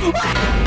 Ah!